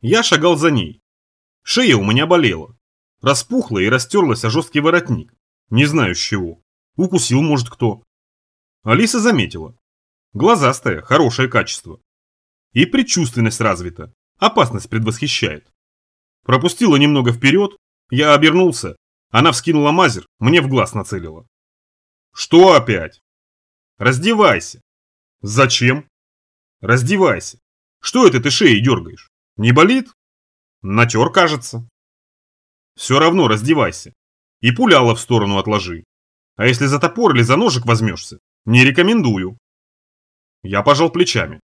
Я шагал за ней. Шея у меня болела. Распухла и растерлась о жесткий воротник. Не знаю с чего. Укусил, может, кто. Алиса заметила. Глазастая, хорошее качество. И предчувственность развита. Опасность предвосхищает. Пропустила немного вперед, я обернулся. Она вскинула мазер, мне в глаз нацелила. Что опять? Раздевайся. Зачем? Раздевайся. Что это ты шеей дергаешь? Не болит? Натер, кажется. Все равно раздевайся. И пуляло в сторону отложи. А если за топор или за ножик возьмешься, не рекомендую. Я пожал плечами.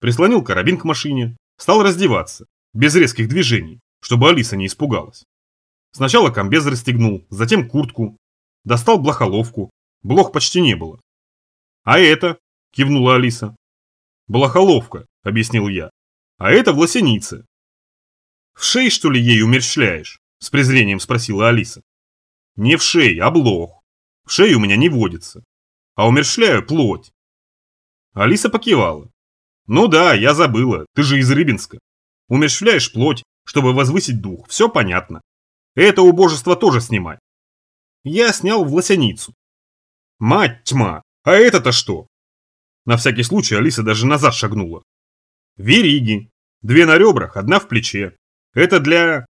Прислонил карабин к машине, стал раздеваться, без резких движений, чтобы Алиса не испугалась. Сначала комбез расстегнул, затем куртку, достал блохоловку, блох почти не было. «А это?» – кивнула Алиса. «Блохоловка», – объяснил я. «А это власеница». «В шей, что ли, ей умерщвляешь?» – с презрением спросила Алиса. «Не в шей, а блох. В шее у меня не водится. А умерщвляю плоть». Алиса покивала. «Ну да, я забыла, ты же из Рыбинска. Умерщвляешь плоть, чтобы возвысить дух, все понятно. Это убожество тоже снимай». Я снял власяницу. «Мать тьма, а это-то что?» На всякий случай Алиса даже назад шагнула. «Вериги. Две на ребрах, одна в плече. Это для...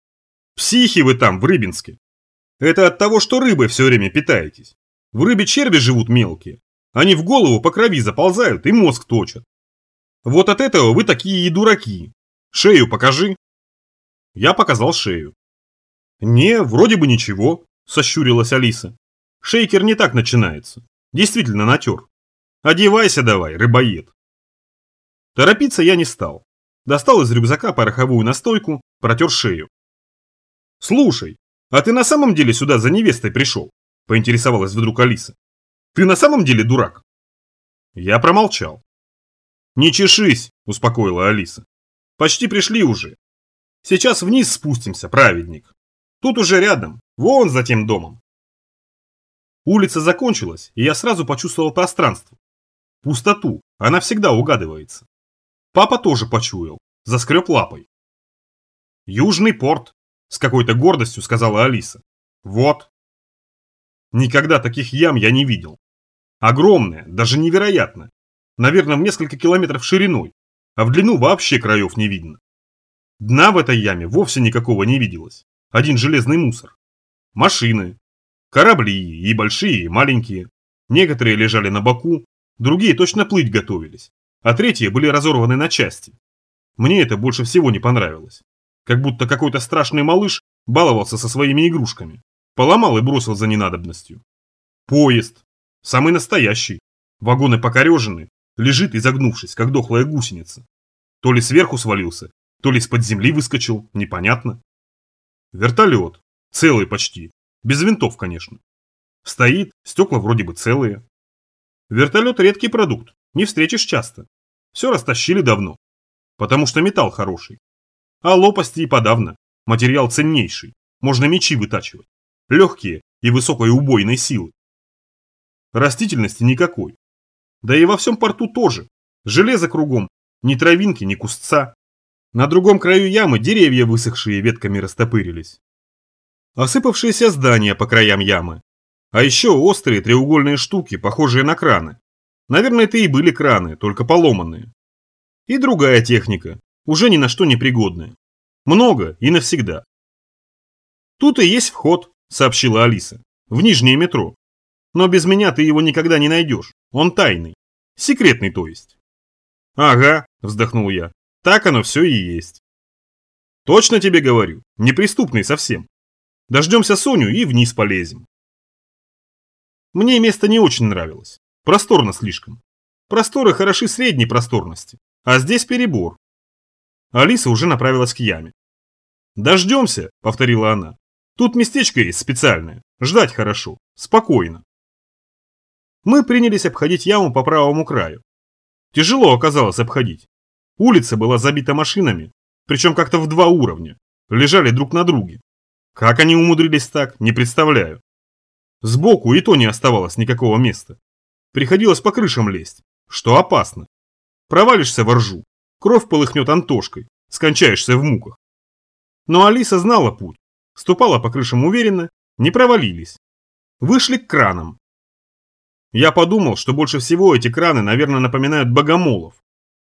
Психи вы там, в Рыбинске. Это от того, что рыбой все время питаетесь. В рыбе черви живут мелкие. Они в голову по крови заползают и мозг точат. Вот от этого вы такие и дураки. Шею покажи. Я показал шею. Не, вроде бы ничего, сощурилась Алиса. Шейкер не так начинается. Действительно натер. Одевайся давай, рыбоед. Торопиться я не стал. Достал из рюкзака пороховую настойку, протер шею. Слушай, а ты на самом деле сюда за невестой пришел? Поинтересовалась вдруг Алиса. Ты на самом деле дурак? Я промолчал. Не чешись, успокоила Алиса. Почти пришли уже. Сейчас вниз спустимся, праведник. Тут уже рядом, вон за тем домом. Улица закончилась, и я сразу почувствовал пространство. Пустоту, она всегда угадывается. Папа тоже почуял, заскреб лапой. «Южный порт», – с какой-то гордостью сказала Алиса. «Вот». Никогда таких ям я не видел. Огромная, даже невероятно. Наверное, в несколько километров шириной, а в длину вообще краев не видно. Дна в этой яме вовсе никакого не виделось. Один железный мусор. Машины. Корабли, и большие, и маленькие. Некоторые лежали на боку, другие точно плыть готовились, а третьи были разорваны на части. Мне это больше всего не понравилось. Как будто какой-то страшный малыш баловался со своими игрушками. Поломал и бросил за ненадобностью. Поезд. Самый настоящий. Вагоны покорежены. Лежит, изогнувшись, как дохлая гусеница. То ли сверху свалился, то ли из-под земли выскочил, непонятно. Вертолет. Целый почти. Без винтов, конечно. Стоит, стекла вроде бы целые. Вертолет редкий продукт, не встретишь часто. Все растащили давно. Потому что металл хороший. А лопасти и подавно. Материал ценнейший. Можно мечи вытачивать. Легкие и высокой убойной силы. Растительности никакой. Да и во всем порту тоже. Железо кругом. Ни травинки, ни кустца. На другом краю ямы деревья высохшие ветками растопырились. Осыпавшиеся здания по краям ямы. А еще острые треугольные штуки, похожие на краны. Наверное, это и были краны, только поломанные. И другая техника, уже ни на что не пригодная. Много и навсегда. Тут и есть вход, сообщила Алиса. В нижнее метро. Но без меня ты его никогда не найдешь. Он тайный. Секретный, то есть. Ага, вздохнул я. Так оно все и есть. Точно тебе говорю, неприступный совсем. Дождемся Соню и вниз полезем. Мне место не очень нравилось. Просторно слишком. Просторы хороши средней просторности, а здесь перебор. Алиса уже направилась к яме. «Дождемся», — повторила она. «Тут местечко есть специальное. Ждать хорошо. Спокойно». Мы принялись обходить яму по правому краю. Тяжело оказалось обходить. Улица была забита машинами, причем как-то в два уровня. Лежали друг на друге. Как они умудрились так, не представляю. Сбоку и то не оставалось никакого места. Приходилось по крышам лезть, что опасно. Провалишься во ржу, кровь полыхнет Антошкой, скончаешься в муках. Но Алиса знала путь, ступала по крышам уверенно, не провалились. Вышли к кранам. Я подумал, что больше всего эти краны, наверное, напоминают богомолов.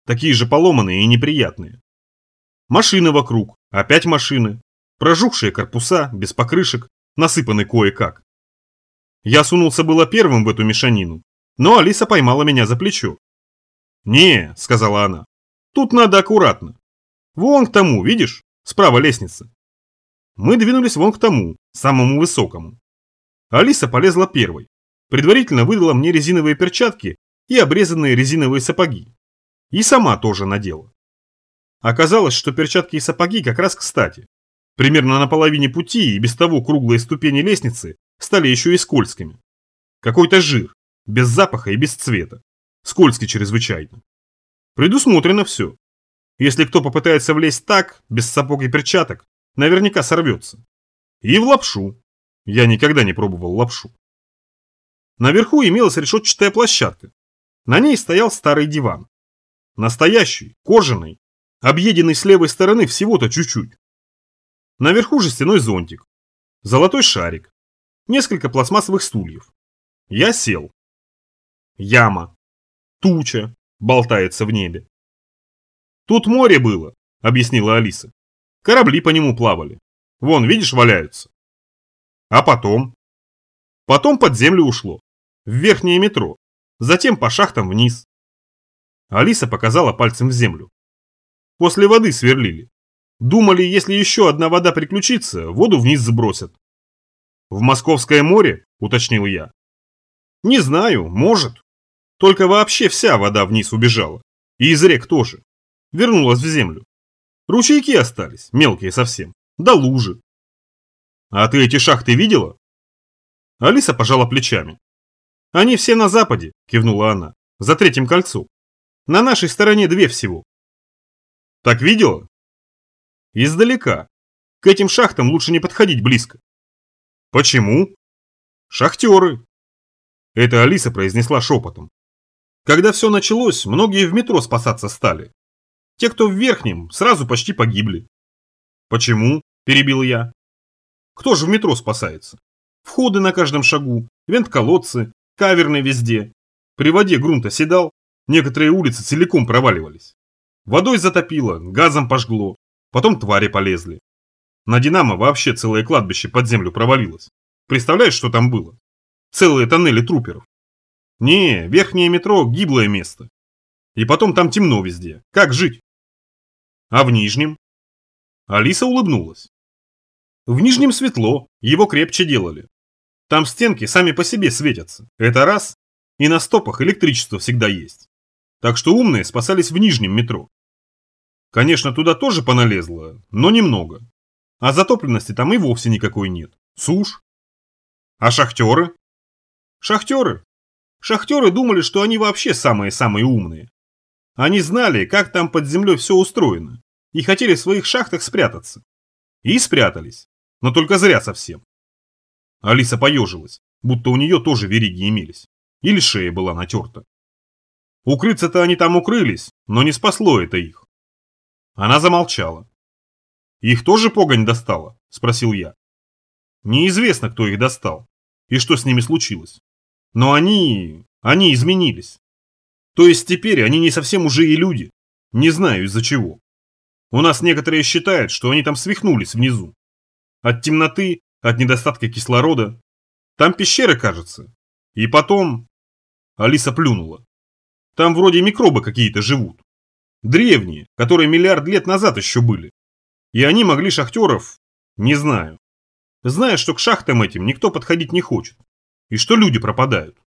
Такие же поломанные и неприятные. Машины вокруг, опять машины, прожухшие корпуса, без покрышек, насыпаны кое-как. Я сунулся было первым в эту мешанину, но Алиса поймала меня за плечо. «Не», — сказала она, — «тут надо аккуратно. Вон к тому, видишь, справа лестница». Мы двинулись вон к тому, самому высокому. Алиса полезла первой, предварительно выдала мне резиновые перчатки и обрезанные резиновые сапоги. И сама тоже надела. Оказалось, что перчатки и сапоги как раз кстати. Примерно на половине пути и без того круглые ступени лестницы стали еще и скользкими. Какой-то жир, без запаха и без цвета. Скользкий чрезвычайно. Предусмотрено все. Если кто попытается влезть так, без сапог и перчаток, наверняка сорвется. И в лапшу. Я никогда не пробовал лапшу. Наверху имелась решетчатая площадка. На ней стоял старый диван. Настоящий, кожаный, объеденный с левой стороны всего-то чуть-чуть. Наверху жестяной зонтик, золотой шарик, несколько пластмассовых стульев. Я сел. Яма. Туча. Болтается в небе. Тут море было, объяснила Алиса. Корабли по нему плавали. Вон, видишь, валяются. А потом? Потом под землю ушло. В верхнее метро. Затем по шахтам вниз. Алиса показала пальцем в землю. После воды сверлили. Думали, если еще одна вода приключится, воду вниз сбросят. В Московское море, уточнил я. Не знаю, может. Только вообще вся вода вниз убежала. И из рек тоже. Вернулась в землю. Ручейки остались, мелкие совсем. Да лужи. А ты эти шахты видела? Алиса пожала плечами. Они все на западе, кивнула она, за третьим кольцом. На нашей стороне две всего. Так видела? Издалека. К этим шахтам лучше не подходить близко. Почему? Шахтеры. Это Алиса произнесла шепотом. Когда все началось, многие в метро спасаться стали. Те, кто в верхнем, сразу почти погибли. Почему? Перебил я. Кто же в метро спасается? Входы на каждом шагу, вент-колодцы, каверны везде. При воде грунт оседал, некоторые улицы целиком проваливались. Водой затопило, газом пожгло, потом твари полезли. На Динамо вообще целое кладбище под землю провалилось. Представляешь, что там было? Целые тоннели труперов. Не, верхнее метро – гиблое место. И потом там темно везде. Как жить? А в нижнем? Алиса улыбнулась. В нижнем светло, его крепче делали. Там стенки сами по себе светятся. Это раз. И на стопах электричество всегда есть. Так что умные спасались в нижнем метро. Конечно, туда тоже поналезло, но немного. А затопленности там и вовсе никакой нет. Сушь. А шахтеры? Шахтеры? Шахтеры думали, что они вообще самые-самые умные. Они знали, как там под землей все устроено, и хотели в своих шахтах спрятаться. И спрятались, но только зря совсем. Алиса поежилась, будто у нее тоже вериги имелись, или шея была натерта. Укрыться-то они там укрылись, но не спасло это их. Она замолчала. «Их тоже погонь достала?» – спросил я. Неизвестно, кто их достал и что с ними случилось. Но они... они изменились. То есть теперь они не совсем уже и люди. Не знаю из-за чего. У нас некоторые считают, что они там свихнулись внизу. От темноты, от недостатка кислорода. Там пещеры, кажется. И потом... Алиса плюнула. Там вроде микробы какие-то живут. Древние, которые миллиард лет назад еще были. И они могли шахтеров... Не знаю. Зная, что к шахтам этим никто подходить не хочет. И что люди пропадают.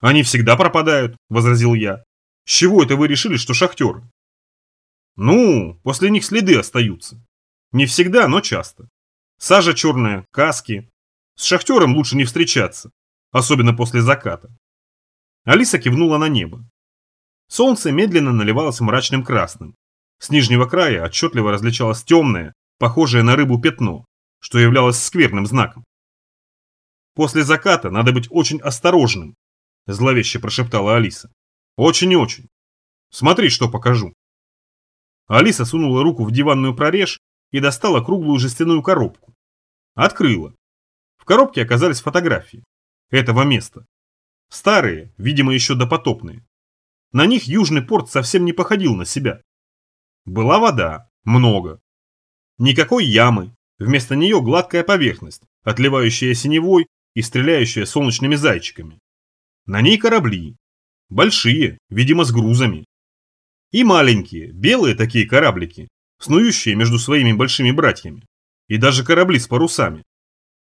Они всегда пропадают, возразил я. С чего это вы решили, что шахтеры? Ну, после них следы остаются. Не всегда, но часто. Сажа черная, каски. С шахтером лучше не встречаться, особенно после заката. Алиса кивнула на небо. Солнце медленно наливалось мрачным красным. С нижнего края отчетливо различалось темное, похожее на рыбу пятно, что являлось скверным знаком. «После заката надо быть очень осторожным», – зловеще прошептала Алиса. «Очень и очень. Смотри, что покажу». Алиса сунула руку в диванную прорежь и достала круглую жестяную коробку. Открыла. В коробке оказались фотографии. Этого места. Старые, видимо, еще допотопные. На них южный порт совсем не походил на себя. Была вода, много. Никакой ямы, вместо нее гладкая поверхность, отливающая синевой и стреляющая солнечными зайчиками. На ней корабли. Большие, видимо, с грузами. И маленькие, белые такие кораблики, снующие между своими большими братьями. И даже корабли с парусами.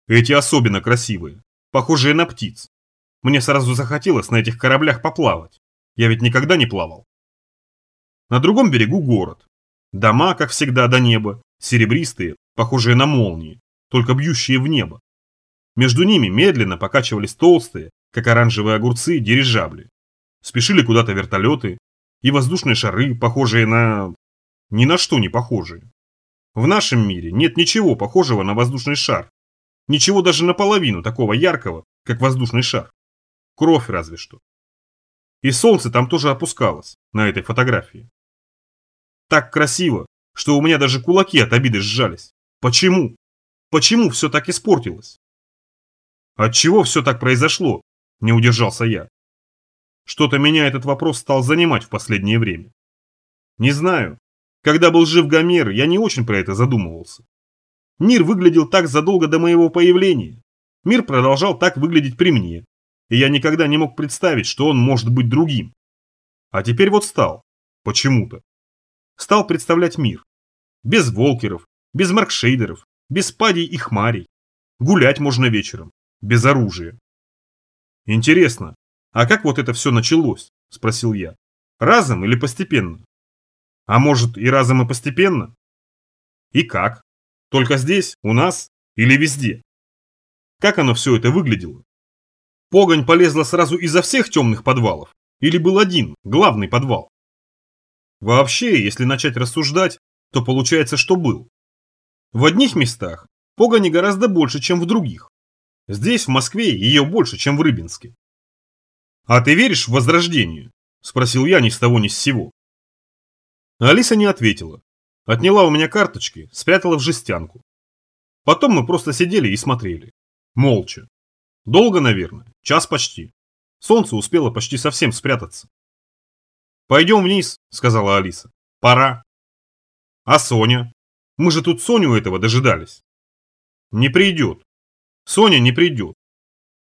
Эти особенно красивые, похожие на птиц. Мне сразу захотелось на этих кораблях поплавать. Я ведь никогда не плавал. На другом берегу город. Дома, как всегда, до неба, серебристые, похожие на молнии, только бьющие в небо. Между ними медленно покачивались толстые, как оранжевые огурцы, дирижабли. Спешили куда-то вертолеты и воздушные шары, похожие на... ни на что не похожие. В нашем мире нет ничего похожего на воздушный шар. Ничего даже наполовину такого яркого, как воздушный шар. Кровь разве что. И солнце там тоже опускалось, на этой фотографии. Так красиво, что у меня даже кулаки от обиды сжались. Почему? Почему все так испортилось? Отчего все так произошло? Не удержался я. Что-то меня этот вопрос стал занимать в последнее время. Не знаю. Когда был жив Гомер, я не очень про это задумывался. Мир выглядел так задолго до моего появления. Мир продолжал так выглядеть при мне. И я никогда не мог представить, что он может быть другим. А теперь вот стал. Почему-то. Стал представлять мир. Без волкеров, без маркшейдеров, без падей и хмарей. Гулять можно вечером, без оружия. Интересно, а как вот это все началось? Спросил я. Разом или постепенно? А может и разом и постепенно? И как? Только здесь, у нас или везде? Как оно все это выглядело? Погонь полезла сразу изо всех темных подвалов? Или был один, главный подвал? Вообще, если начать рассуждать, то получается, что был. В одних местах погони гораздо больше, чем в других. Здесь, в Москве, ее больше, чем в Рыбинске. «А ты веришь в возрождение?» – спросил я ни с того ни с сего. Алиса не ответила. Отняла у меня карточки, спрятала в жестянку. Потом мы просто сидели и смотрели. Молча. Долго, наверное, час почти. Солнце успело почти совсем спрятаться. «Пойдем вниз», – сказала Алиса. «Пора». «А Соня? Мы же тут Соню этого дожидались». «Не придет. Соня не придет.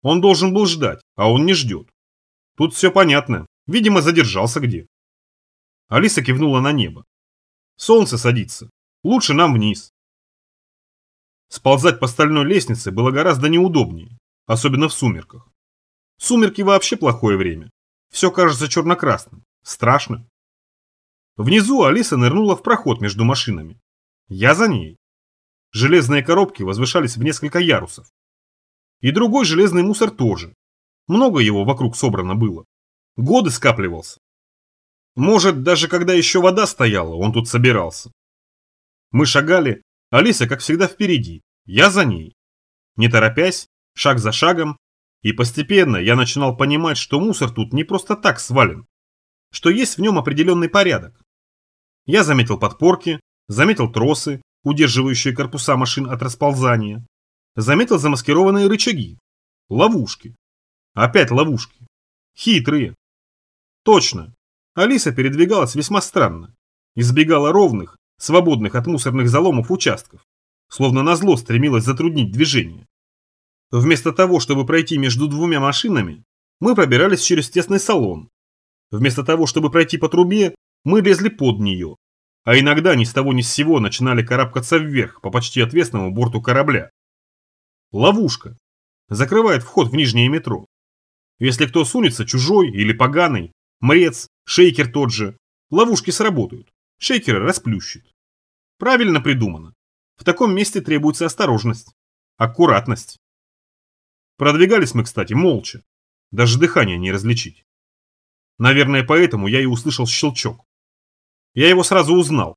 Он должен был ждать, а он не ждет. Тут все понятно. Видимо, задержался где». Алиса кивнула на небо. «Солнце садится. Лучше нам вниз». Сползать по стальной лестнице было гораздо неудобнее, особенно в сумерках. Сумерки вообще плохое время. Все кажется черно-красным. Страшно. Внизу Алиса нырнула в проход между машинами. Я за ней. Железные коробки возвышались в несколько ярусов. И другой железный мусор тоже. Много его вокруг собрано было. Годы скапливался. Может, даже когда еще вода стояла, он тут собирался. Мы шагали, Алиса, как всегда, впереди, я за ней. Не торопясь, шаг за шагом, и постепенно я начинал понимать, что мусор тут не просто так свален что есть в нем определенный порядок. Я заметил подпорки, заметил тросы, удерживающие корпуса машин от расползания, заметил замаскированные рычаги, ловушки. Опять ловушки. Хитрые. Точно. Алиса передвигалась весьма странно. Избегала ровных, свободных от мусорных заломов участков, словно назло стремилась затруднить движение. Вместо того, чтобы пройти между двумя машинами, мы пробирались через тесный салон, Вместо того, чтобы пройти по трубе, мы лезли под нее, а иногда ни с того ни с сего начинали карабкаться вверх по почти отвесному борту корабля. Ловушка. Закрывает вход в нижнее метро. Если кто сунется, чужой или поганый, мрец, шейкер тот же, ловушки сработают, шейкеры расплющит. Правильно придумано. В таком месте требуется осторожность, аккуратность. Продвигались мы, кстати, молча. Даже дыхание не различить. Наверное, поэтому я и услышал щелчок. Я его сразу узнал.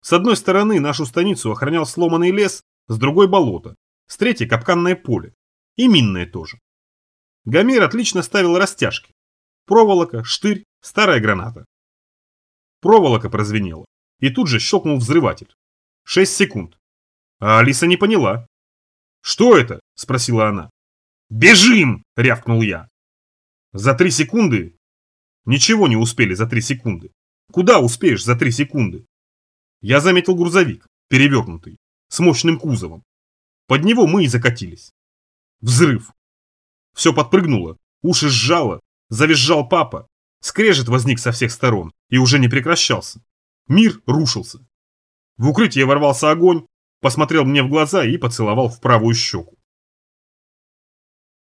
С одной стороны нашу станицу охранял сломанный лес, с другой болото, с третьей капканное поле. И минное тоже. Гомер отлично ставил растяжки. Проволока, штырь, старая граната. Проволока прозвенела, и тут же щелкнул взрыватель. Шесть секунд. А Алиса не поняла. «Что это?» – спросила она. «Бежим!» – рявкнул я. За три секунды... Ничего не успели за три секунды. Куда успеешь за три секунды? Я заметил грузовик, перевернутый, с мощным кузовом. Под него мы и закатились. Взрыв. Все подпрыгнуло, уши сжало, завизжал папа. Скрежет возник со всех сторон и уже не прекращался. Мир рушился. В укрытие ворвался огонь, посмотрел мне в глаза и поцеловал в правую щеку.